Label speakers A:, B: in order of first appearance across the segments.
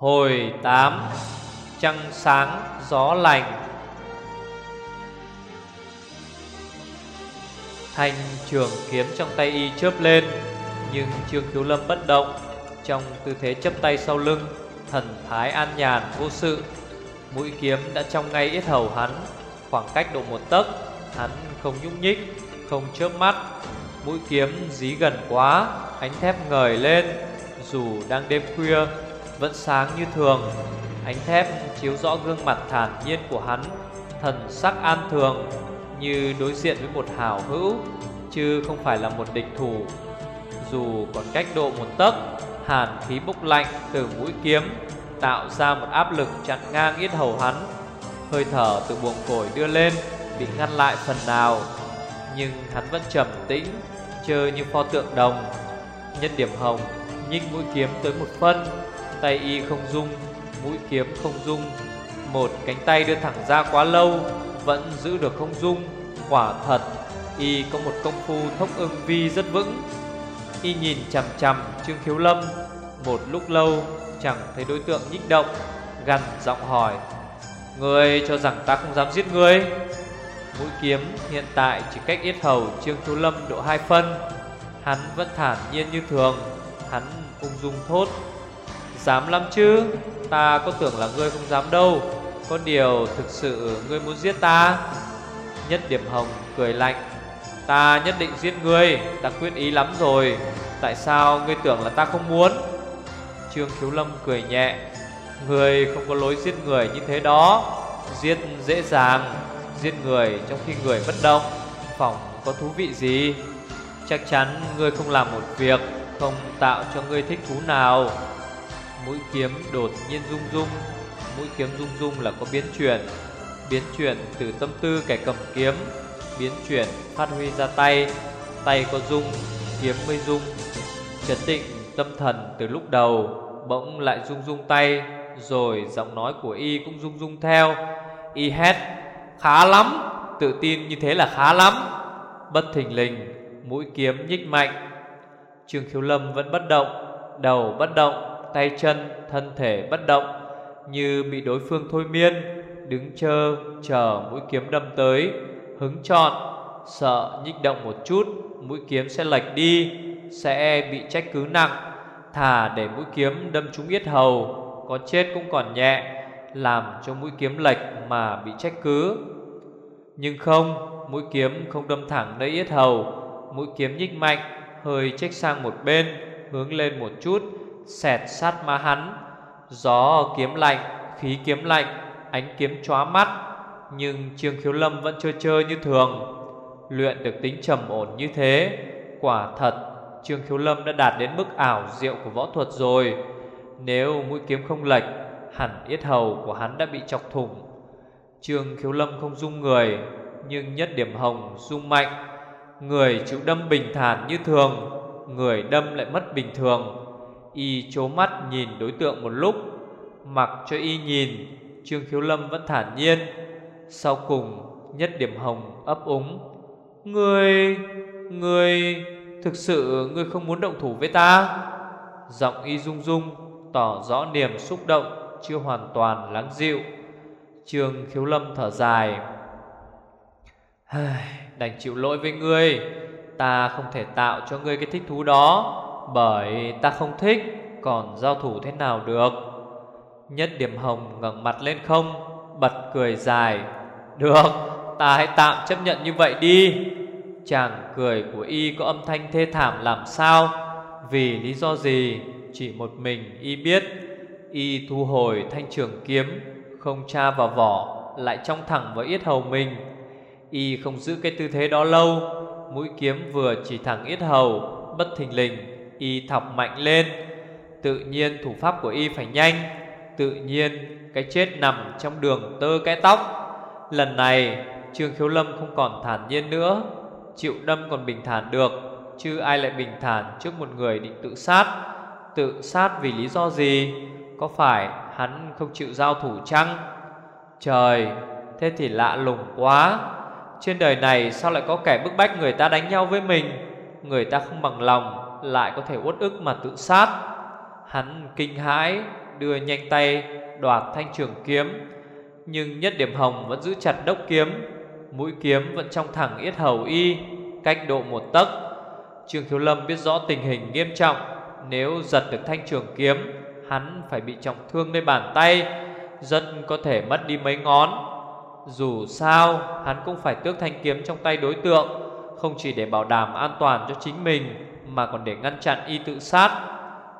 A: Hồi 8 Trăng sáng, gió lành. Thanh trường kiếm trong tay y chớp lên, Nhưng Trương cứu Lâm bất động. Trong tư thế chấp tay sau lưng, Thần thái an nhàn vô sự. Mũi kiếm đã trong ngay yết hầu hắn, Khoảng cách độ một tấc, Hắn không nhúc nhích, Không chớp mắt. Mũi kiếm dí gần quá, Ánh thép ngời lên, Dù đang đêm khuya vẫn sáng như thường. Ánh thép chiếu rõ gương mặt thản nhiên của hắn, Thần sắc an thường, Như đối diện với một hảo hữu, Chứ không phải là một địch thủ. Dù còn cách độ một tấc, Hàn khí bốc lạnh từ mũi kiếm, Tạo ra một áp lực chặn ngang yết hầu hắn. Hơi thở từ buồng phổi đưa lên, Bị ngăn lại phần nào. Nhưng hắn vẫn trầm tĩnh, Chơi như pho tượng đồng. Nhân điểm hồng, Nhích mũi kiếm tới một phân Tay y không rung, Mũi kiếm không rung. Một cánh tay đưa thẳng ra quá lâu, Vẫn giữ được không rung. Quả thật, Y có một công phu thốc ưng vi rất vững. Y nhìn chằm chằm Trương Khiếu Lâm. Một lúc lâu, chẳng thấy đối tượng nhích động, Gằn giọng hỏi, Ngươi cho rằng ta không dám giết ngươi? Mũi kiếm hiện tại chỉ cách yết hầu Trương Khiếu Lâm độ hai phân. Hắn vẫn thản nhiên như thường, Hắn ung dung thốt Dám lắm chứ? Ta có tưởng là ngươi không dám đâu. Có điều thực sự ngươi muốn giết ta? Nhất điểm hồng cười lạnh. Ta nhất định giết ngươi. Ta quyết ý lắm rồi. Tại sao ngươi tưởng là ta không muốn? Trương Khiếu Lâm cười nhẹ. Ngươi không có lối giết người như thế đó. Giết dễ dàng, Giết người trong khi người bất động. Phòng có thú vị gì? Chắc chắn ngươi không làm một việc Không tạo cho ngươi thích thú nào. Mũi kiếm đột nhiên rung rung. Mũi kiếm rung rung là có biến chuyển. Biến chuyển từ tâm tư kẻ cầm kiếm. Biến chuyển, phát huy ra tay. Tay có rung, Kiếm mới rung. Chấn định tâm thần từ lúc đầu, Bỗng lại rung rung tay. Rồi giọng nói của y cũng rung rung theo. Y hét, Khá lắm, Tự tin như thế là khá lắm. Bất thình lình, Mũi kiếm nhích mạnh. Trương Khiếu Lâm vẫn bất động, Đầu bất động. Tay chân, thân thể bất động, Như bị đối phương thôi miên, Đứng chờ chờ mũi kiếm đâm tới. Hứng chọn Sợ nhích động một chút, Mũi kiếm sẽ lệch đi, Sẽ bị trách cứ nặng. Thà để mũi kiếm đâm trúng yết hầu, Có chết cũng còn nhẹ, Làm cho mũi kiếm lệch mà bị trách cứ. Nhưng không, Mũi kiếm không đâm thẳng nơi yết hầu. Mũi kiếm nhích mạnh, Hơi trách sang một bên, Hướng lên một chút Xẹt sát má hắn. Gió kiếm lạnh, Khí kiếm lạnh, Ánh kiếm chóa mắt. Nhưng Trương Khiếu Lâm vẫn chơi chơi như thường. Luyện được tính trầm ổn như thế, Quả thật, Trương Khiếu Lâm đã đạt đến mức ảo diệu của võ thuật rồi. Nếu mũi kiếm không lệch, Hẳn yết hầu của hắn đã bị chọc thủng. Trương Khiếu Lâm không dung người, Nhưng nhất điểm hồng dung mạnh. Người chịu đâm bình thản như thường, Người đâm lại mất bình thường. Y chố mắt nhìn đối tượng một lúc, Mặc cho y nhìn, Trương Khiếu Lâm vẫn thản nhiên. Sau cùng, nhất điểm hồng ấp úng Người... Người... Thực sự ngươi không muốn động thủ với ta? Giọng y rung rung, Tỏ rõ niềm xúc động Chưa hoàn toàn lắng dịu. Trương khiếu lâm thở dài Đành chịu lỗi với ngươi. Ta không thể tạo cho ngươi cái thích thú đó. Bởi ta không thích, Còn giao thủ thế nào được? Nhất điểm hồng ngẩng mặt lên không, Bật cười dài. Được, Ta hãy tạm chấp nhận như vậy đi. Chàng cười của y có âm thanh thê thảm làm sao? Vì lý do gì? Chỉ một mình y biết. Y thu hồi thanh trường kiếm, Không tra vào vỏ, Lại trong thẳng vào yết hầu mình. Y không giữ cái tư thế đó lâu. Mũi kiếm vừa chỉ thẳng yết hầu, Bất thình lình Y thọc mạnh lên. Tự nhiên thủ pháp của y phải nhanh, Tự nhiên cái chết nằm trong đường tơ cái tóc. Lần này, Trương Khiếu Lâm không còn thản nhiên nữa Chịu đâm còn bình thản được, Chứ ai lại bình thản trước một người định tự sát? Tự sát vì lý do gì? Có phải hắn không chịu giao thủ chăng? Trời, Thế thì lạ lùng quá. Trên đời này sao lại có kẻ bức bách người ta đánh nhau với mình? Người ta không bằng lòng lại có thể uất ức mà tự sát. Hắn kinh hãi, đưa nhanh tay đoạt thanh trường kiếm, Nhưng nhất điểm hồng vẫn giữ chặt đốc kiếm, Mũi kiếm vẫn trong thẳng yết hầu y, Cách độ một tấc. Trương thiếu Lâm biết rõ tình hình nghiêm trọng, Nếu giật được thanh trường kiếm, Hắn phải bị trọng thương nơi bàn tay, Rất có thể mất đi mấy ngón. Dù sao, Hắn cũng phải tước thanh kiếm trong tay đối tượng, Không chỉ để bảo đảm an toàn cho chính mình mà còn để ngăn chặn y tự sát.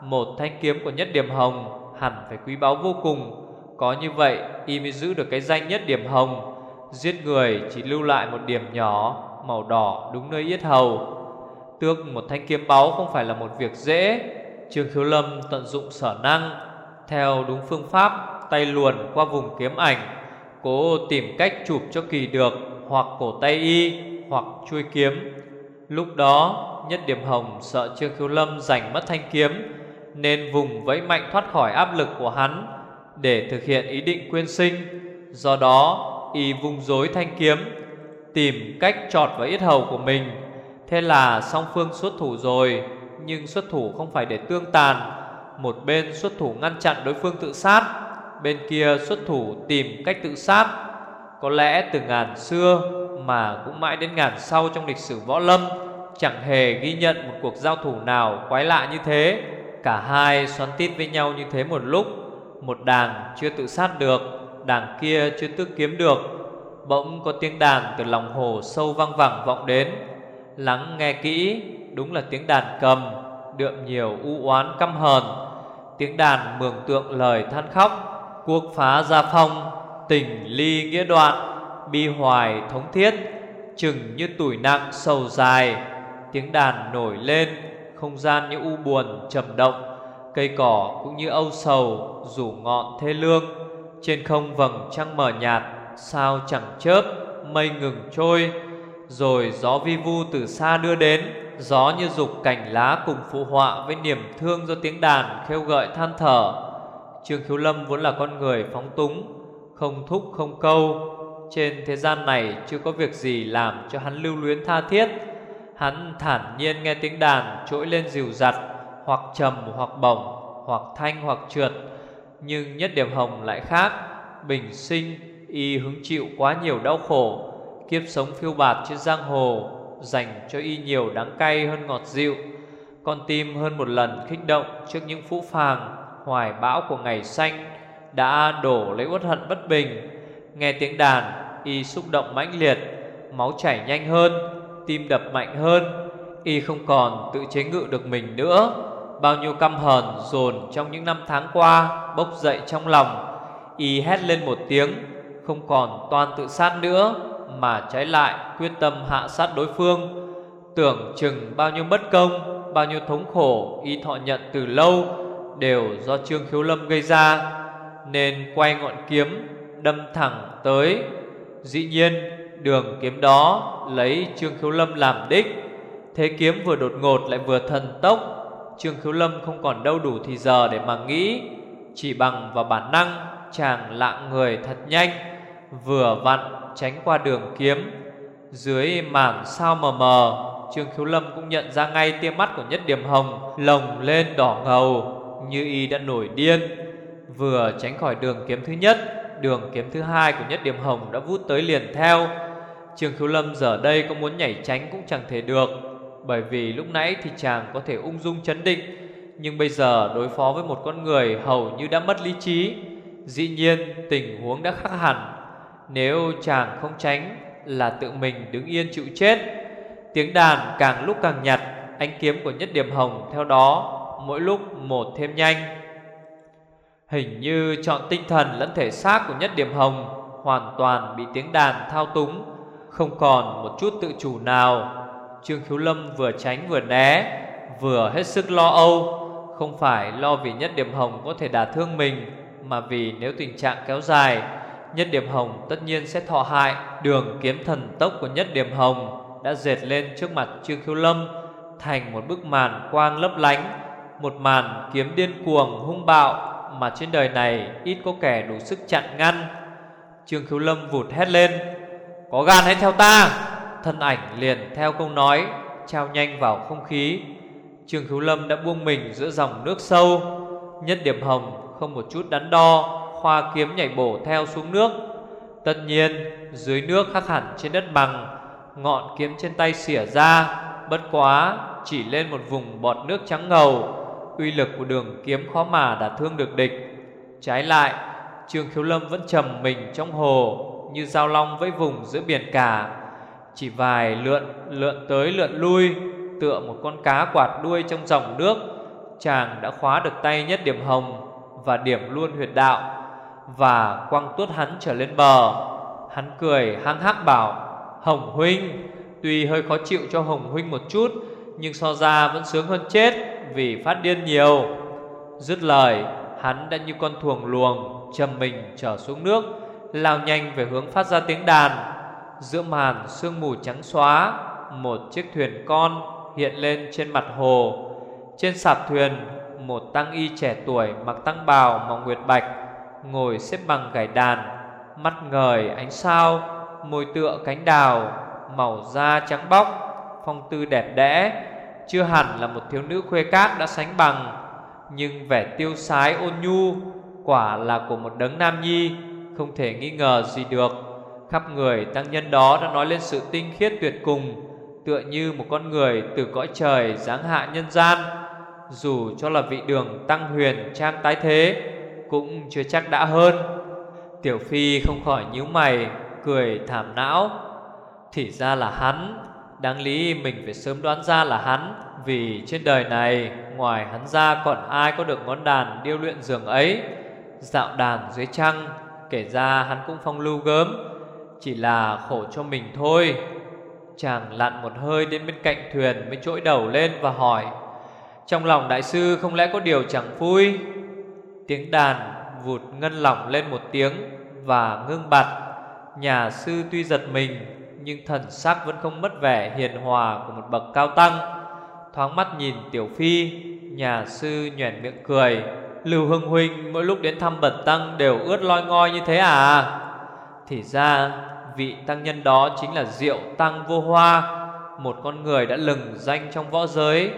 A: Một thanh kiếm của nhất điểm hồng Hẳn phải quý báu vô cùng. Có như vậy, y mới giữ được cái danh nhất điểm hồng. Giết người chỉ lưu lại một điểm nhỏ, Màu đỏ đúng nơi yết hầu. Tước một thanh kiếm báu không phải là một việc dễ. Trương Khiếu Lâm tận dụng sở năng, Theo đúng phương pháp, Tay luồn qua vùng kiếm ảnh, Cố tìm cách chụp cho kỳ được, Hoặc cổ tay y, Hoặc chui kiếm. Lúc đó Nhất điểm hồng sợ Trương Khiếu Lâm giành mất thanh kiếm, Nên vùng vẫy mạnh thoát khỏi áp lực của hắn Để thực hiện ý định quyên sinh. Do đó, Y vùng dối thanh kiếm, Tìm cách trọt vào yết hầu của mình. Thế là song phương xuất thủ rồi, Nhưng xuất thủ không phải để tương tàn. Một bên xuất thủ ngăn chặn đối phương tự sát, Bên kia xuất thủ tìm cách tự sát. Có lẽ từ ngàn xưa Mà cũng mãi đến ngàn sau trong lịch sử võ lâm Chẳng hề ghi nhận một cuộc giao thủ nào quái lạ như thế. Cả hai xoắn tít với nhau như thế một lúc. Một đàn chưa tự sát được Đàn kia chưa tức kiếm được. Bỗng có tiếng đàn từ lòng hồ sâu vang vẳng vọng đến. Lắng nghe kỹ, Đúng là tiếng đàn cầm, Đượm nhiều u oán căm hờn. Tiếng đàn mường tượng lời than khóc cuộc phá gia phong, Tình ly nghĩa đoạn, Bi hoài thống thiết, Chừng như tuổi nặng sầu dài. Tiếng đàn nổi lên, Không gian như u buồn, trầm động. Cây cỏ cũng như âu sầu, Rủ ngọn thê lương. Trên không vầng trăng mờ nhạt, Sao chẳng chớp, Mây ngừng trôi. Rồi gió vi vu từ xa đưa đến, Gió như dục cảnh lá cùng phụ họa Với niềm thương do tiếng đàn khêu gợi than thở. Trương Khiếu Lâm vốn là con người phóng túng, Không thúc không câu. Trên thế gian này chưa có việc gì làm cho hắn lưu luyến tha thiết. Hắn thản nhiên nghe tiếng đàn trỗi lên dịu dặt, Hoặc trầm, hoặc bổng, Hoặc thanh, hoặc trượt. Nhưng nhất điểm hồng lại khác, Bình sinh, y hứng chịu quá nhiều đau khổ, Kiếp sống phiêu bạt trên giang hồ, Dành cho y nhiều đắng cay hơn ngọt dịu. Con tim hơn một lần kích động Trước những phũ phàng, Hoài bão của ngày xanh, Đã đổ lấy uất hận bất bình. Nghe tiếng đàn, Y xúc động mãnh liệt, Máu chảy nhanh hơn Tim đập mạnh hơn, Y không còn tự chế ngự được mình nữa. Bao nhiêu căm hờn, dồn trong những năm tháng qua, Bốc dậy trong lòng, Y hét lên một tiếng, Không còn toan tự sát nữa, mà trái lại quyết tâm hạ sát đối phương. Tưởng chừng bao nhiêu bất công, Bao nhiêu thống khổ Y thọ nhận từ lâu Đều do Trương Khiếu Lâm gây ra. Nên quay ngọn kiếm, Đâm thẳng tới. Dĩ nhiên đường kiếm đó, Lấy Trương Khiếu Lâm làm đích. Thế kiếm vừa đột ngột lại vừa thần tốc. Trương Khiếu Lâm không còn đâu đủ thì giờ để mà nghĩ. Chỉ bằng vào bản năng, Chàng lạng người thật nhanh, Vừa vặn tránh qua đường kiếm. Dưới màn sao mờ mờ, Trương Khiếu Lâm cũng nhận ra ngay tia mắt của Nhất Điểm Hồng Lồng lên đỏ ngầu, Như y đã nổi điên. Vừa tránh khỏi đường kiếm thứ nhất, Đường kiếm thứ hai của Nhất Điểm Hồng đã vút tới liền theo. Trương Khiếu Lâm giờ đây có muốn nhảy tránh cũng chẳng thể được, Bởi vì lúc nãy thì chàng có thể ung dung chấn định, Nhưng bây giờ đối phó với một con người hầu như đã mất lý trí. Dĩ nhiên, tình huống đã khác hẳn. Nếu chàng không tránh Là tự mình đứng yên chịu chết. Tiếng đàn càng lúc càng nhặt Ánh kiếm của nhất điểm hồng theo đó Mỗi lúc một thêm nhanh. Hình như chọn tinh thần lẫn thể xác của nhất điểm hồng Hoàn toàn bị tiếng đàn thao túng. Không còn một chút tự chủ nào. Trương Khiếu Lâm vừa tránh vừa né, Vừa hết sức lo âu. Không phải lo vì nhất điểm hồng có thể đả thương mình, Mà vì nếu tình trạng kéo dài, Nhất điểm hồng tất nhiên sẽ thọ hại Đường kiếm thần tốc của nhất điểm hồng Đã dệt lên trước mặt Trương Khiếu Lâm Thành một bức màn quang lấp lánh, Một màn kiếm điên cuồng hung bạo Mà trên đời này ít có kẻ đủ sức chặn ngăn. Trương Khiếu Lâm vụt hét lên có gan hãy theo ta. Thân ảnh liền theo câu nói, Trao nhanh vào không khí. Trương Khiếu Lâm đã buông mình giữa dòng nước sâu. Nhất điểm hồng không một chút đắn đo, Khoa kiếm nhảy bổ theo xuống nước. Tất nhiên, dưới nước khác hẳn trên đất bằng, Ngọn kiếm trên tay xỉa ra, Bất quá chỉ lên một vùng bọt nước trắng ngầu. Uy lực của đường kiếm khó mà đã thương được địch. Trái lại, Trương Khiếu Lâm vẫn trầm mình trong hồ. Như giao long với vùng giữa biển cả. Chỉ vài lượn lượn tới lượn lui, Tựa một con cá quạt đuôi trong dòng nước. Chàng đã khóa được tay nhất điểm hồng Và điểm luôn huyệt đạo. Và quăng tuốt hắn trở lên bờ. Hắn cười hăng hắc bảo, Hồng huynh, Tuy hơi khó chịu cho Hồng huynh một chút, Nhưng so ra vẫn sướng hơn chết Vì phát điên nhiều. Dứt lời, Hắn đã như con thuồng luồng Chầm mình trở xuống nước Lao nhanh về hướng phát ra tiếng đàn. Giữa màn sương mù trắng xóa, Một chiếc thuyền con hiện lên trên mặt hồ. Trên sạp thuyền, Một tăng y trẻ tuổi mặc tăng bào màu nguyệt bạch Ngồi xếp bằng gảy đàn. Mắt ngời ánh sao, Môi tựa cánh đào, Màu da trắng bóc, Phong tư đẹp đẽ. Chưa hẳn là một thiếu nữ khuê các đã sánh bằng, Nhưng vẻ tiêu sái ôn nhu Quả là của một đấng nam nhi. Không thể nghi ngờ gì được. Khắp người tăng nhân đó đã nói lên sự tinh khiết tuyệt cùng, Tựa như một con người từ cõi trời giáng hạ nhân gian. Dù cho là vị đường tăng huyền trang tái thế, Cũng chưa chắc đã hơn. Tiểu Phi không khỏi nhíu mày, Cười thảm não. Thì ra là hắn, Đáng lý mình phải sớm đoán ra là hắn, Vì trên đời này, Ngoài hắn ra còn ai có được ngón đàn Điêu luyện giường ấy? Dạo đàn dưới trăng Kể ra hắn cũng phong lưu gớm, Chỉ là khổ cho mình thôi. Chàng lặn một hơi đến bên cạnh thuyền Mới trỗi đầu lên và hỏi, Trong lòng đại sư không lẽ có điều chẳng vui? Tiếng đàn vụt ngân lỏng lên một tiếng Và ngưng bặt. Nhà sư tuy giật mình, Nhưng thần sắc vẫn không mất vẻ hiền hòa Của một bậc cao tăng. Thoáng mắt nhìn Tiểu Phi, Nhà sư nhoẻn miệng cười. Lưu Hưng Huynh mỗi lúc đến thăm bẩn tăng Đều ướt loi ngoi như thế à? Thì ra, vị tăng nhân đó chính là Diệu Tăng Vô Hoa, Một con người đã lừng danh trong võ giới.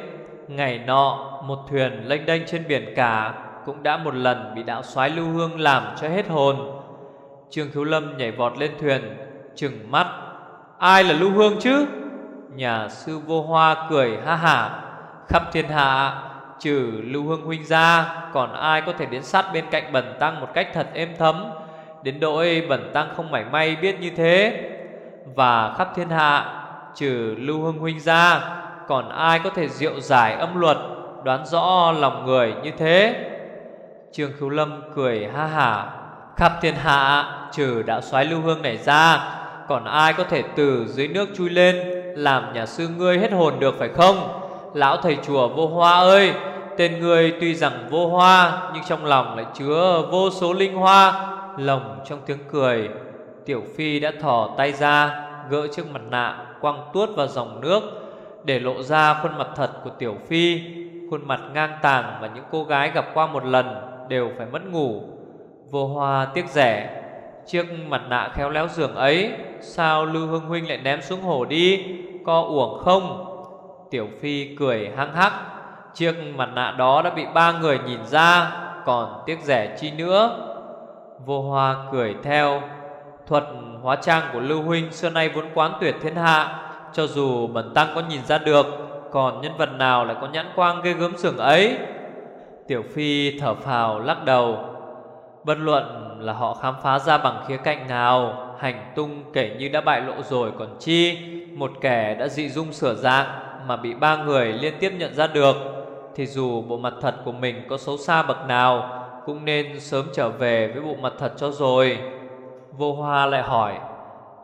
A: Ngày nọ, Một thuyền lênh đênh trên biển cả Cũng đã một lần bị đạo soái Lưu Hương làm cho hết hồn. Trương Khiếu Lâm nhảy vọt lên thuyền, Trừng mắt. Ai là Lưu Hương chứ? Nhà sư Vô Hoa cười ha hả. Khắp thiên hạ Trừ Lưu Hương huynh ra, Còn ai có thể đến sát bên cạnh bẩn tăng Một cách thật êm thấm? Đến độ bẩn tăng không mảy may biết như thế. Và khắp thiên hạ, Trừ Lưu hương Huynh ra, Còn ai có thể diệu giải âm luật, Đoán rõ lòng người như thế? Trương Khiếu Lâm cười ha hả. Khắp thiên hạ, Trừ đạo soái Lưu Hương này ra, Còn ai có thể từ dưới nước chui lên, Làm nhà sư ngươi hết hồn được phải không? Lão thầy chùa vô hoa ơi! Tên người tuy rằng vô hoa, Nhưng trong lòng lại chứa vô số linh hoa, Lồng trong tiếng cười. Tiểu Phi đã thò tay ra, Gỡ chiếc mặt nạ quăng tuốt vào dòng nước, Để lộ ra khuôn mặt thật của Tiểu Phi. Khuôn mặt ngang tàng và những cô gái gặp qua một lần Đều phải mất ngủ. Vô hoa tiếc rẻ, Chiếc mặt nạ khéo léo giường ấy, Sao Lưu Hương Huynh lại ném xuống hồ đi Co uổng không? Tiểu Phi cười hăng hắc. Chiếc mặt nạ đó đã bị ba người nhìn ra, Còn tiếc rẻ chi nữa. Vô Hoa cười theo. Thuật hóa trang của Lưu Huynh xưa nay vốn quán tuyệt thiên hạ, Cho dù Bần Tăng có nhìn ra được, Còn nhân vật nào lại có nhãn quang ghê gớm sưởng ấy? Tiểu Phi thở phào, lắc đầu. Bất luận là họ khám phá ra bằng khía cạnh nào, Hành tung kể như đã bại lộ rồi còn chi, Một kẻ đã dị dung sửa dạng Mà bị ba người liên tiếp nhận ra được thì dù bộ mặt thật của mình có xấu xa bậc nào, cũng nên sớm trở về với bộ mặt thật cho rồi. Vô Hoa lại hỏi,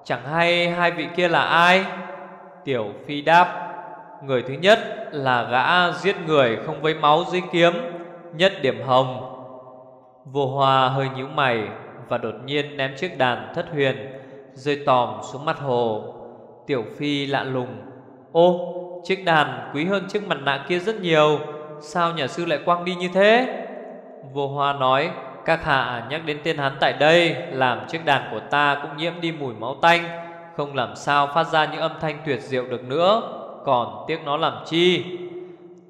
A: Chẳng hay hai vị kia là ai? Tiểu Phi đáp, Người thứ nhất là gã giết người không với máu dưới kiếm, Nhất điểm hồng. Vô Hoa hơi nhíu mày Và đột nhiên ném chiếc đàn thất huyền Rơi tòm xuống mặt hồ. Tiểu Phi lạ lùng, Ô, chiếc đàn quý hơn chiếc mặt nạ kia rất nhiều Sao nhà sư lại quăng đi như thế? Vô Hoa nói, Các hạ nhắc đến tên hắn tại đây, Làm chiếc đàn của ta cũng nhiễm đi mùi máu tanh, Không làm sao phát ra những âm thanh tuyệt diệu được nữa, Còn tiếc nó làm chi?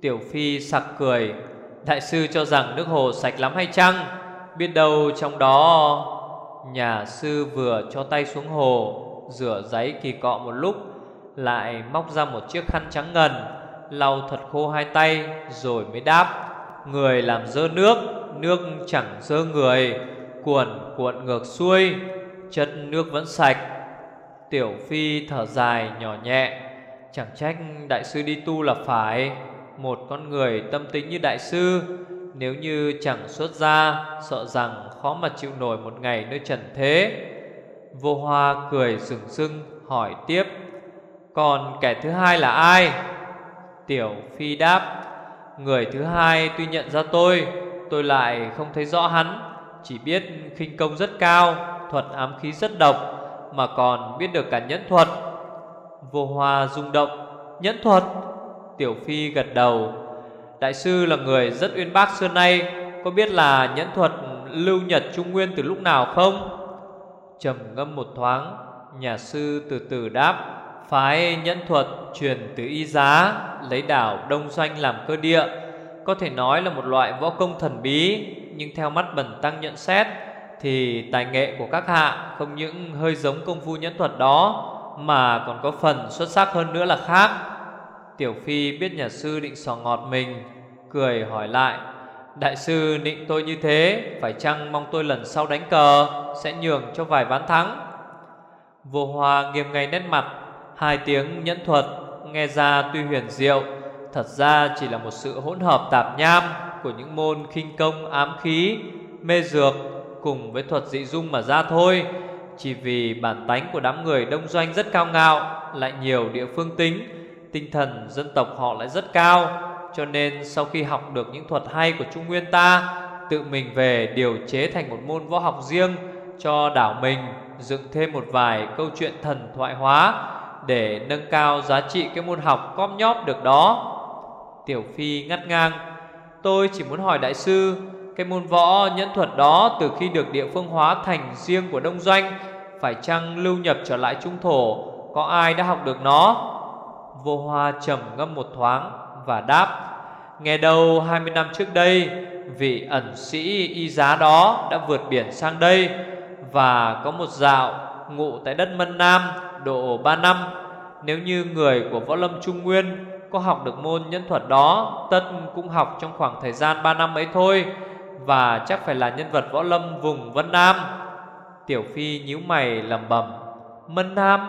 A: Tiểu Phi sặc cười, Đại sư cho rằng nước hồ sạch lắm hay chăng? Biết đâu trong đó, Nhà sư vừa cho tay xuống hồ, Rửa giấy kỳ cọ một lúc, Lại móc ra một chiếc khăn trắng ngần Lau thật khô hai tay Rồi mới đáp, Người làm dơ nước Nước chẳng dơ người, Cuộn cuộn ngược xuôi, Chất nước vẫn sạch Tiểu Phi thở dài nhỏ nhẹ, Chẳng trách đại sư đi tu là phải, Một con người tâm tính như đại sư, Nếu như chẳng xuất ra Sợ rằng khó mà chịu nổi một ngày nơi trần thế Vô hoa cười sừng sưng hỏi tiếp, Còn kẻ thứ hai là ai? Tiểu Phi đáp, Người thứ hai tuy nhận ra tôi Tôi lại không thấy rõ hắn, Chỉ biết khinh công rất cao, Thuật ám khí rất độc, Mà còn biết được cả nhẫn thuật Vô hoa rung động, Nhẫn thuật Tiểu Phi gật đầu, Đại sư là người rất uyên bác xưa nay, Có biết là nhẫn thuật lưu nhật trung nguyên từ lúc nào không? trầm ngâm một thoáng, Nhà sư từ từ đáp Phái nhẫn thuật truyền từ y giá, Lấy đảo Đông Doanh làm cơ địa. Có thể nói là một loại võ công thần bí, Nhưng theo mắt bần tăng nhận xét, Thì tài nghệ của các hạ Không những hơi giống công phu nhẫn thuật đó, Mà còn có phần xuất sắc hơn nữa là khác. Tiểu Phi biết nhà sư định sò ngọt mình, Cười hỏi lại, Đại sư định tôi như thế, Phải chăng mong tôi lần sau đánh cờ Sẽ nhường cho vài ván thắng? Vô Hoa nghiêm ngay nét mặt Hai tiếng nhẫn thuật nghe ra tuy huyền diệu, thật ra chỉ là một sự hỗn hợp tạp nham của những môn khinh công ám khí, mê dược cùng với thuật dị dung mà ra thôi. Chỉ vì bản tánh của đám người đông doanh rất cao ngạo, lại nhiều địa phương tính, tinh thần dân tộc họ lại rất cao, cho nên sau khi học được những thuật hay của Trung Nguyên ta, tự mình về điều chế thành một môn võ học riêng cho đảo mình, dựng thêm một vài câu chuyện thần thoại hóa để nâng cao giá trị cái môn học com nhóp được đó. Tiểu Phi ngắt ngang, tôi chỉ muốn hỏi đại sư, cái môn võ nhẫn thuật đó từ khi được địa phương hóa thành riêng của Đông Doanh, phải chăng lưu nhập trở lại trung thổ, có ai đã học được nó? Vô Hoa trầm ngâm một thoáng và đáp, nghe đâu 20 năm trước đây, vị ẩn sĩ y giá đó đã vượt biển sang đây và có một dạo ngụ tại đất Mân Nam độ 3 năm. Nếu như người của Võ Lâm Trung Nguyên Có học được môn nhân thuật đó Tất cũng học trong khoảng thời gian 3 năm ấy thôi Và chắc phải là nhân vật Võ Lâm vùng Vân Nam. Tiểu Phi nhíu mày lẩm bẩm, Mân Nam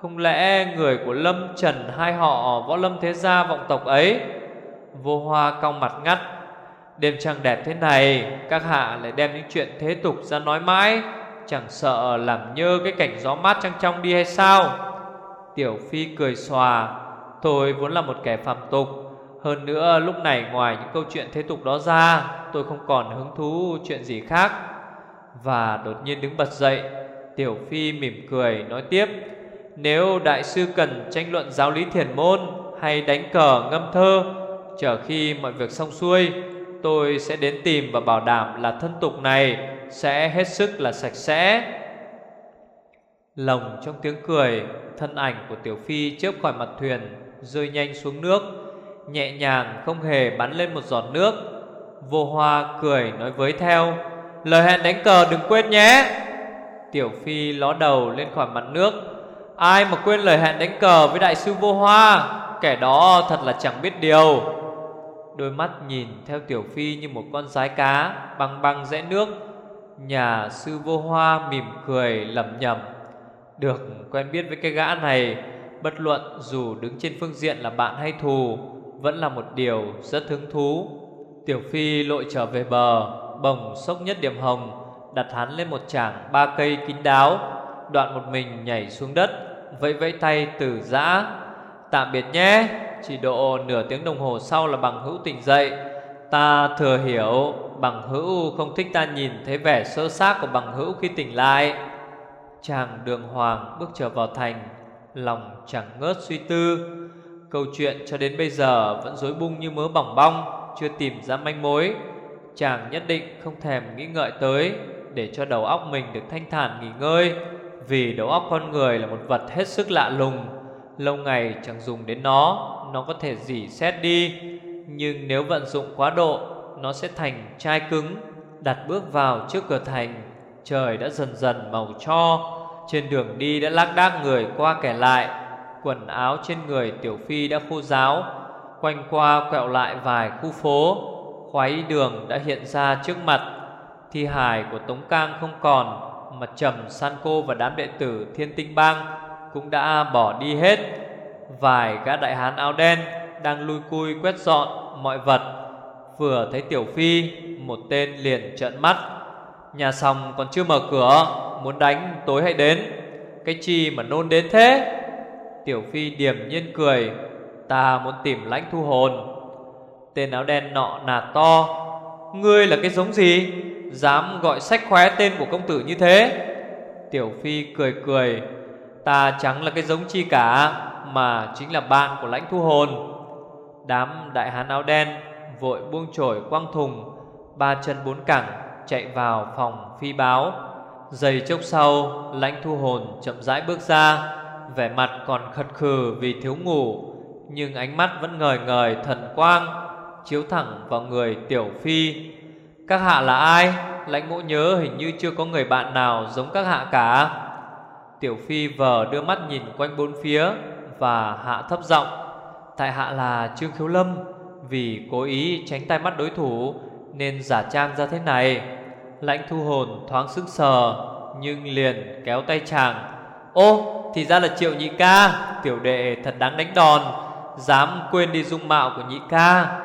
A: Không lẽ người của Lâm Trần Hai họ Võ Lâm Thế Gia vọng tộc ấy? Vô hoa cong mặt ngắt Đêm trăng đẹp thế này Các hạ lại đem những chuyện thế tục ra nói mãi. Chẳng sợ làm nhơ cái cảnh gió mát trăng trong đi hay sao? Tiểu Phi cười xòa, Tôi vốn là một kẻ phàm tục. Hơn nữa, lúc này ngoài những câu chuyện thế tục đó ra, Tôi không còn hứng thú chuyện gì khác. Và đột nhiên đứng bật dậy, Tiểu Phi mỉm cười nói tiếp, Nếu đại sư cần tranh luận giáo lý thiền môn Hay đánh cờ ngâm thơ, Chờ khi mọi việc xong xuôi Tôi sẽ đến tìm và bảo đảm là thân tục này Sẽ hết sức là sạch sẽ. Lồng trong tiếng cười, Thân ảnh của Tiểu Phi chớp khỏi mặt thuyền, Rơi nhanh xuống nước. Nhẹ nhàng, không hề bắn lên một giọt nước. Vô hoa cười nói với theo, Lời hẹn đánh cờ đừng quên nhé. Tiểu Phi ló đầu lên khỏi mặt nước. Ai mà quên lời hẹn đánh cờ với đại sư vô hoa? Kẻ đó thật là chẳng biết điều. Đôi mắt nhìn theo Tiểu Phi như một con rái cá, Băng băng rẽ nước. Nhà sư vô hoa mỉm cười lẩm nhẩm. Được, quen biết với cái gã này, Bất luận dù đứng trên phương diện là bạn hay thù, Vẫn là một điều rất hứng thú. Tiểu Phi lội trở về bờ, Bồng sốc nhất điểm hồng, Đặt hắn lên một chảng ba cây kín đáo, Đoạn một mình nhảy xuống đất, Vẫy vẫy tay từ giã. Tạm biệt nhé. Chỉ độ nửa tiếng đồng hồ sau là bằng hữu tỉnh dậy. Ta thừa hiểu bằng hữu không thích ta nhìn thấy vẻ sơ xác của bằng hữu khi tỉnh lại. Chàng đường hoàng bước trở vào thành, Lòng chẳng ngớt suy tư. Câu chuyện cho đến bây giờ vẫn rối bung như mớ bỏng bong, Chưa tìm ra manh mối. Chàng nhất định không thèm nghĩ ngợi tới Để cho đầu óc mình được thanh thản nghỉ ngơi, Vì đầu óc con người là một vật hết sức lạ lùng. Lâu ngày chẳng dùng đến nó Nó có thể dỉ xét đi. Nhưng nếu vận dụng quá độ, Nó sẽ thành chai cứng, Đặt bước vào trước cửa thành. Trời đã dần dần màu cho. Trên đường đi đã lác đác người qua kẻ lại. Quần áo trên người Tiểu Phi đã khô ráo. Quanh qua quẹo lại vài khu phố. Khoái đường đã hiện ra trước mặt. Thi hài của Tống Cang không còn, Mà Trầm, San Cô và đám đệ tử Thiên Tinh Bang cũng đã bỏ đi hết. Vài gã đại hán áo đen Đang lui cui quét dọn mọi vật. Vừa thấy Tiểu Phi, Một tên liền trợn mắt. Nhà xong còn chưa mở cửa, Muốn đánh, tối hãy đến. Cái chi mà nôn đến thế? Tiểu Phi điềm nhiên cười. Ta muốn tìm lãnh thu hồn. Tên áo đen nọ nạt to. Ngươi là cái giống gì? Dám gọi sách khóe tên của công tử như thế? Tiểu Phi cười cười. Ta chẳng là cái giống chi cả, Mà chính là bạn của lãnh thu hồn. Đám đại hán áo đen Vội buông trổi quang thùng, Ba chân bốn cẳng chạy vào phòng phi báo. Giày chốc sau, Lãnh thu hồn chậm rãi bước ra, Vẻ mặt còn khật khừ vì thiếu ngủ, Nhưng ánh mắt vẫn ngời ngời thần quang, Chiếu thẳng vào người tiểu phi. Các hạ là ai? Lãnh ngũ nhớ hình như chưa có người bạn nào giống các hạ cả. Tiểu phi vờ đưa mắt nhìn quanh bốn phía Và hạ thấp giọng, Tại hạ là Trương Khiếu Lâm, Vì cố ý tránh tay mắt đối thủ Nên giả trang ra thế này. Lãnh thu hồn thoáng sững sờ, Nhưng liền kéo tay chàng, Ô, thì ra là triệu nhị ca, Tiểu đệ thật đáng đánh đòn, Dám quên đi dung mạo của nhị ca.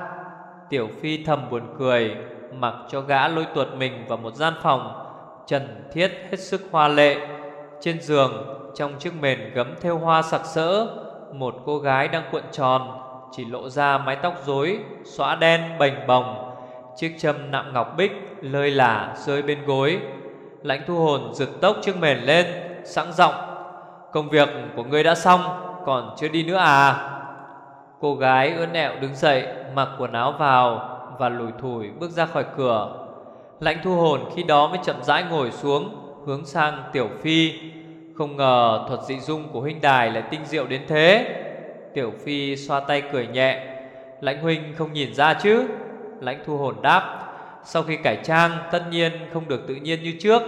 A: Tiểu phi thầm buồn cười, Mặc cho gã lôi tuột mình vào một gian phòng, Trần thiết hết sức hoa lệ. Trên giường, Trong chiếc mền gấm theo hoa sặc sỡ, Một cô gái đang cuộn tròn, Chỉ lộ ra mái tóc rối Xóa đen bềnh bồng. Chiếc châm nặng ngọc bích Lơi lả rơi bên gối. Lãnh thu hồn rực tốc chiếc mền lên, Sẵn giọng, Công việc của ngươi đã xong, Còn chưa đi nữa à? Cô gái ướn ẹo đứng dậy, Mặc quần áo vào Và lùi thủi bước ra khỏi cửa. Lãnh thu hồn khi đó mới chậm rãi ngồi xuống Hướng sang Tiểu Phi. Không ngờ thuật dị dung của huynh đài lại tinh diệu đến thế. Tiểu Phi xoa tay cười nhẹ. Lãnh huynh không nhìn ra chứ? Lãnh thu hồn đáp. Sau khi cải trang, tất nhiên không được tự nhiên như trước.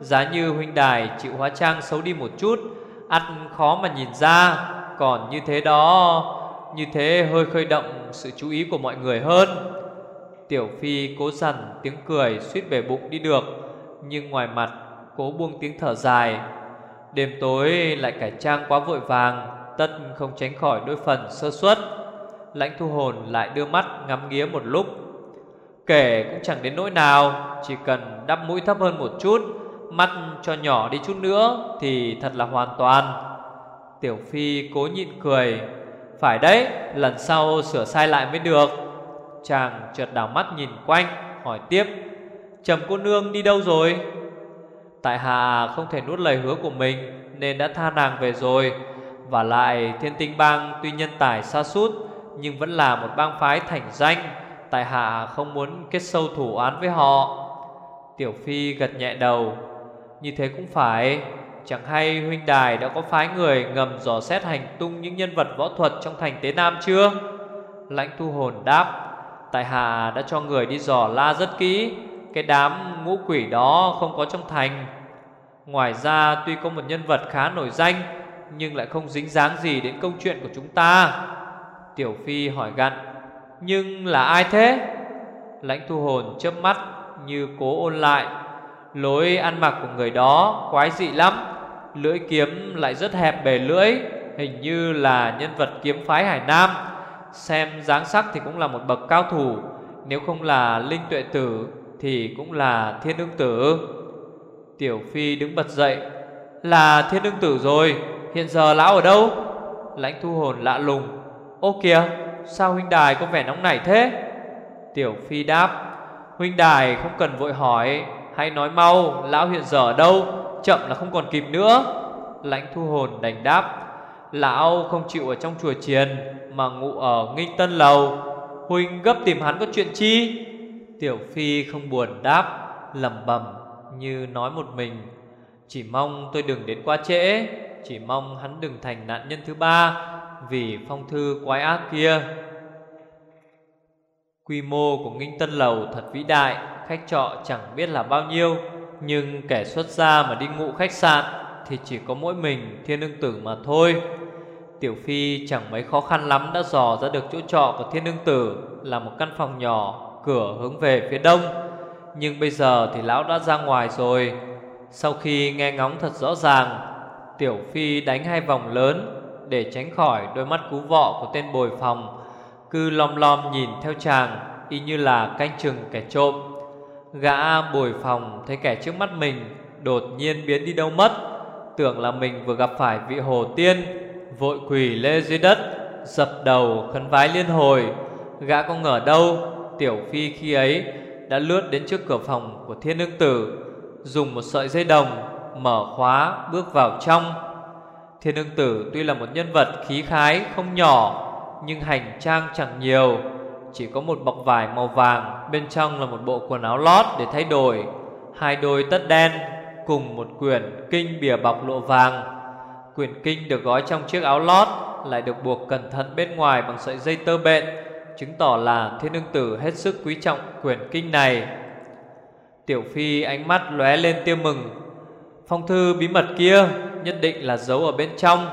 A: Giá như huynh đài chịu hóa trang xấu đi một chút, ăn khó mà nhìn ra. Còn như thế đó, Như thế hơi khơi động sự chú ý của mọi người hơn. Tiểu Phi cố dằn tiếng cười suýt bể bụng đi được, Nhưng ngoài mặt cố buông tiếng thở dài. Đêm tối lại cải trang quá vội vàng, Tất không tránh khỏi đôi phần sơ suất. Lãnh thu hồn lại đưa mắt ngắm nghía một lúc. Kể cũng chẳng đến nỗi nào, Chỉ cần đắp mũi thấp hơn một chút, Mắt cho nhỏ đi chút nữa Thì thật là hoàn toàn. Tiểu Phi cố nhịn cười. Phải đấy, Lần sau sửa sai lại mới được. Chàng chợt đảo mắt nhìn quanh, Hỏi tiếp, Trầm cô nương đi đâu rồi? Tại hạ không thể nuốt lời hứa của mình Nên đã tha nàng về rồi. Và lại, thiên tinh bang Tuy nhân tài xa sút, Nhưng vẫn là một bang phái thành danh. Tại hạ không muốn kết sâu thủ án với họ. Tiểu Phi gật nhẹ đầu. Như thế cũng phải. Chẳng hay huynh đài đã có phái người ngầm dò xét hành tung những nhân vật võ thuật trong thành Tế Nam chưa? Lãnh thu hồn đáp. Tại hạ đã cho người đi dò la rất kỹ. Cái đám ngũ quỷ đó không có trong thành. Ngoài ra, tuy có một nhân vật khá nổi danh, Nhưng lại không dính dáng gì đến câu chuyện của chúng ta. Tiểu Phi hỏi gặn, Nhưng là ai thế? Lãnh thu hồn chớp mắt như cố ôn lại, Lối ăn mặc của người đó quái dị lắm, Lưỡi kiếm lại rất hẹp bề lưỡi, Hình như là nhân vật kiếm phái Hải Nam. Xem dáng sắc thì cũng là một bậc cao thủ, Nếu không là linh tuệ tử thì cũng là thiên đương tử. Tiểu Phi đứng bật dậy, Là thiên đương tử rồi, Hiện giờ lão ở đâu? Lãnh thu hồn lạ lùng, Ô kìa, sao huynh đài có vẻ nóng nảy thế? Tiểu Phi đáp, Huynh đài không cần vội hỏi, Hãy nói mau, Lão hiện giờ ở đâu, Chậm là không còn kịp nữa. Lãnh thu hồn đành đáp, Lão không chịu ở trong chùa chiền, Mà ngủ ở nghinh tân lầu. Huynh gấp tìm hắn có chuyện chi? Tiểu Phi không buồn đáp, lẩm bẩm như nói một mình, Chỉ mong tôi đừng đến quá trễ, Chỉ mong hắn đừng thành nạn nhân thứ ba Vì phong thư quái ác kia. Quy mô của Nghinh Tân Lầu thật vĩ đại, Khách trọ chẳng biết là bao nhiêu, Nhưng kẻ xuất gia mà đi ngụ khách sạn Thì chỉ có mỗi mình Thiên Ưng Tử mà thôi. Tiểu Phi chẳng mấy khó khăn lắm Đã dò ra được chỗ trọ của Thiên Ưng Tử Là một căn phòng nhỏ Cửa hướng về phía đông. Nhưng bây giờ thì lão đã ra ngoài rồi. Sau khi nghe ngóng thật rõ ràng, Tiểu Phi đánh hai vòng lớn Để tránh khỏi đôi mắt cú vọ của tên bồi phòng, Cứ lom lom nhìn theo chàng, Y như là canh chừng kẻ trộm. Gã bồi phòng thấy kẻ trước mắt mình Đột nhiên biến đi đâu mất, Tưởng là mình vừa gặp phải vị hồ tiên, Vội quỳ lê dưới đất, Dập đầu khấn vái liên hồi. Gã có ngờ đâu Tiểu Phi khi ấy đã lướt đến trước cửa phòng của thiên Nương tử, Dùng một sợi dây đồng Mở khóa bước vào trong. Thiên Nương tử tuy là một nhân vật khí khái không nhỏ, Nhưng hành trang chẳng nhiều, Chỉ có một bọc vải màu vàng, Bên trong là một bộ quần áo lót để thay đổi, Hai đôi tất đen Cùng một quyển kinh bìa bọc lụa vàng. Quyển kinh được gói trong chiếc áo lót, Lại được buộc cẩn thận bên ngoài bằng sợi dây tơ bện Chứng tỏ là thiên nương tử hết sức quý trọng quyển kinh này. Tiểu Phi ánh mắt lóe lên tia mừng. Phong thư bí mật kia nhất định là giấu ở bên trong.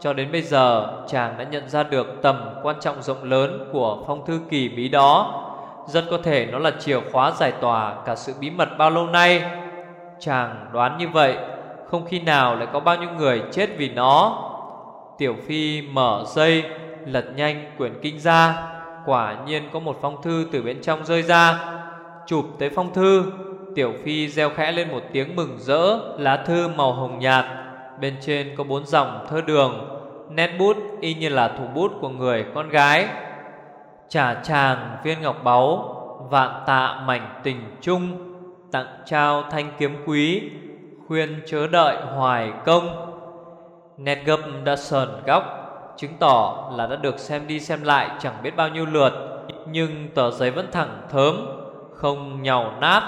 A: Cho đến bây giờ, chàng đã nhận ra được tầm quan trọng rộng lớn của phong thư kỳ bí đó. Rất có thể nó là chìa khóa giải tỏa cả sự bí mật bao lâu nay. Chàng đoán như vậy, Không khi nào lại có bao nhiêu người chết vì nó. Tiểu Phi mở dây, Lật nhanh quyển kinh ra. Quả nhiên có một phong thư từ bên trong rơi ra. Chụp tới phong thư, Tiểu Phi reo khẽ lên một tiếng mừng rỡ, Lá thư màu hồng nhạt. Bên trên có bốn dòng thơ đường, Nét bút y như là thủ bút của người con gái. Trả chàng viên ngọc báu, Vạn tạ mảnh tình chung, Tặng trao thanh kiếm quý, Khuyên chớ đợi hoài công. Nét gấp đã sờn góc Chứng tỏ là đã được xem đi xem lại chẳng biết bao nhiêu lượt. Nhưng tờ giấy vẫn thẳng thớm, Không nhàu nát,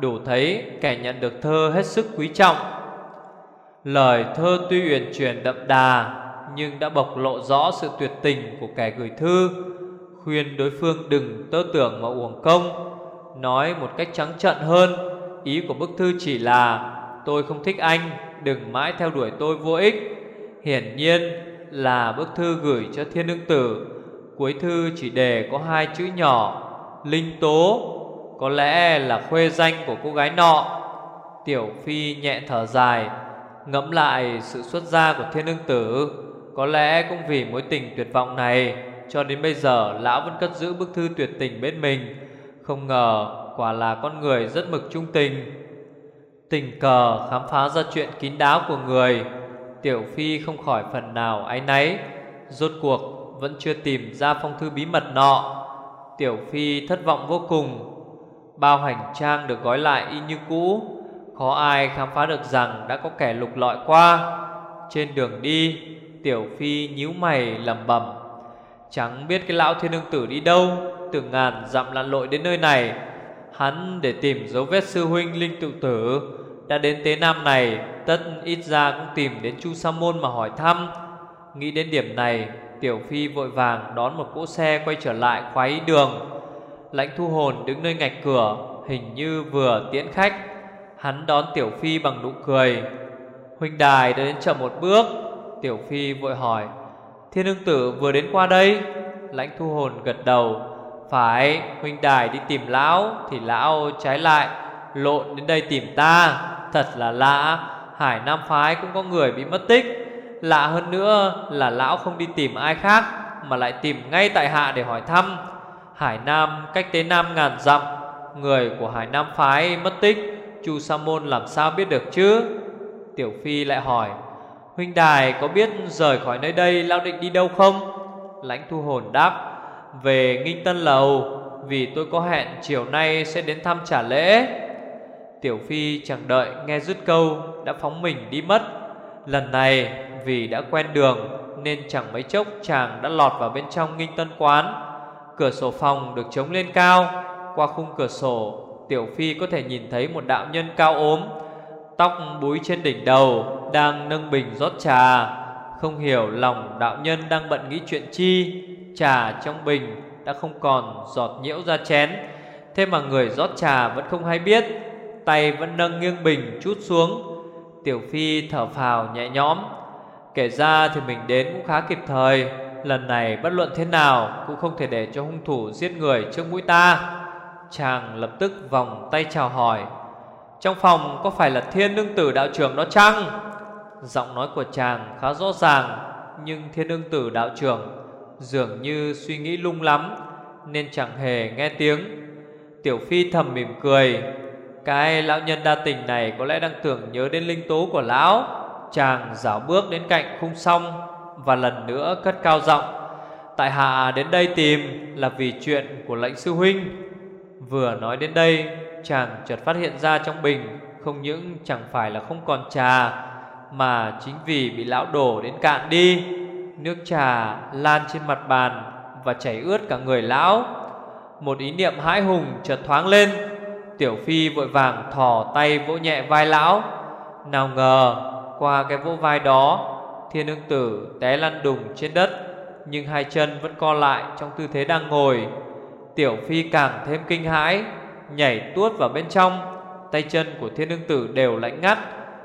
A: Đủ thấy kẻ nhận được thơ hết sức quý trọng. Lời thơ tuy uyển chuyển đậm đà, Nhưng đã bộc lộ rõ sự tuyệt tình của kẻ gửi thư, Khuyên đối phương đừng tơ tưởng mà uổng công. Nói một cách trắng trợn hơn, Ý của bức thư chỉ là, Tôi không thích anh, Đừng mãi theo đuổi tôi vô ích. Hiển nhiên là bức thư gửi cho thiên Nương tử. Cuối thư chỉ đề có hai chữ nhỏ, Linh tố, Có lẽ là khuê danh của cô gái nọ. Tiểu Phi nhẹ thở dài, Ngẫm lại sự xuất gia của thiên Nương tử, Có lẽ cũng vì mối tình tuyệt vọng này, Cho đến bây giờ lão vẫn cất giữ bức thư tuyệt tình bên mình. Không ngờ quả là con người rất mực trung tình. Tình cờ khám phá ra chuyện kín đáo của người Tiểu Phi không khỏi phần nào áy náy, Rốt cuộc vẫn chưa tìm ra phong thư bí mật nọ. Tiểu Phi thất vọng vô cùng. Bao hành trang được gói lại y như cũ, Khó ai khám phá được rằng đã có kẻ lục lọi qua. Trên đường đi, Tiểu Phi nhíu mày lầm bẩm: Chẳng biết cái lão thiên ương tử đi đâu, Từ ngàn dặm lặn lội đến nơi này. Hắn để tìm dấu vết sư huynh linh tự tử đã đến tế nam này, Tất ít ra cũng tìm đến Chu Sa Môn mà hỏi thăm. Nghĩ đến điểm này, Tiểu Phi vội vàng đón một cỗ xe quay trở lại khoái đường. Lãnh thu hồn đứng nơi ngạch cửa, Hình như vừa tiễn khách. Hắn đón Tiểu Phi bằng nụ cười. Huynh đài đã đến chậm một bước. Tiểu Phi vội hỏi. Thiên hương tử vừa đến qua đây. Lãnh thu hồn gật đầu. Phải, huynh đài đi tìm lão, Thì lão trái lại, Lộn đến đây tìm ta. Thật là lạ. Hải Nam Phái cũng có người bị mất tích. Lạ hơn nữa là lão không đi tìm ai khác, Mà lại tìm ngay tại hạ để hỏi thăm. Hải Nam cách Tế Nam ngàn dặm. Người của Hải Nam Phái mất tích, Chu Sa Môn làm sao biết được chứ? Tiểu Phi lại hỏi, Huynh đài có biết rời khỏi nơi đây Lão định đi đâu không? Lãnh thu hồn đáp, Về Nghinh Tân Lầu, Vì tôi có hẹn chiều nay sẽ đến thăm trả lễ. Tiểu Phi chẳng đợi nghe dứt câu, Đã phóng mình đi mất. Lần này, vì đã quen đường, Nên chẳng mấy chốc chàng đã lọt vào bên trong Nghinh Tân Quán. Cửa sổ phòng được chống lên cao. Qua khung cửa sổ, Tiểu Phi có thể nhìn thấy một đạo nhân cao ốm, Tóc búi trên đỉnh đầu, Đang nâng bình rót trà. Không hiểu lòng đạo nhân đang bận nghĩ chuyện chi, Trà trong bình đã không còn giọt nhiễu ra chén. Thế mà người rót trà vẫn không hay biết Tay vẫn nâng nghiêng bình chút xuống. Tiểu Phi thở phào nhẹ nhõm. Kể ra thì mình đến cũng khá kịp thời. Lần này bất luận thế nào Cũng không thể để cho hung thủ giết người trước mũi ta. Chàng lập tức vòng tay chào hỏi. Trong phòng có phải là thiên nương tử đạo trưởng đó chăng? Giọng nói của chàng khá rõ ràng, Nhưng thiên nương tử đạo trưởng Dường như suy nghĩ lung lắm, Nên chẳng hề nghe tiếng. Tiểu Phi thầm mỉm cười. Cái lão nhân đa tình này Có lẽ đang tưởng nhớ đến linh tố của lão. Chàng dảo bước đến cạnh khung song Và lần nữa cất cao giọng. Tại hạ đến đây tìm Là vì chuyện của lệnh sư huynh. Vừa nói đến đây, Chàng chợt phát hiện ra trong bình Không những chẳng phải là không còn trà, Mà chính vì bị lão đổ đến cạn đi. Nước trà lan trên mặt bàn Và chảy ướt cả người lão. Một ý niệm hãi hùng chợt thoáng lên. Tiểu Phi vội vàng thò tay vỗ nhẹ vai lão. Nào ngờ, qua cái vỗ vai đó, Thiên ương tử té lăn đùng trên đất, Nhưng hai chân vẫn co lại trong tư thế đang ngồi. Tiểu Phi càng thêm kinh hãi, Nhảy tuốt vào bên trong, Tay chân của thiên ương tử đều lạnh ngắt,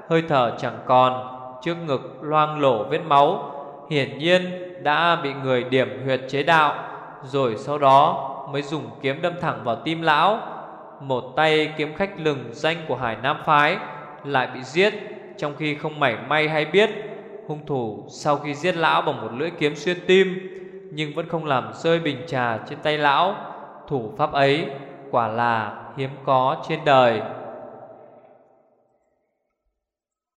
A: Hơi thở chẳng còn, Trước ngực loang lổ vết máu, Hiển nhiên đã bị người điểm huyệt chế đạo, Rồi sau đó mới dùng kiếm đâm thẳng vào tim lão. Một tay kiếm khách lừng danh của Hải Nam Phái Lại bị giết, Trong khi không mảy may hay biết, Hung thủ sau khi giết lão bằng một lưỡi kiếm xuyên tim, Nhưng vẫn không làm rơi bình trà trên tay lão. Thủ pháp ấy quả là hiếm có trên đời.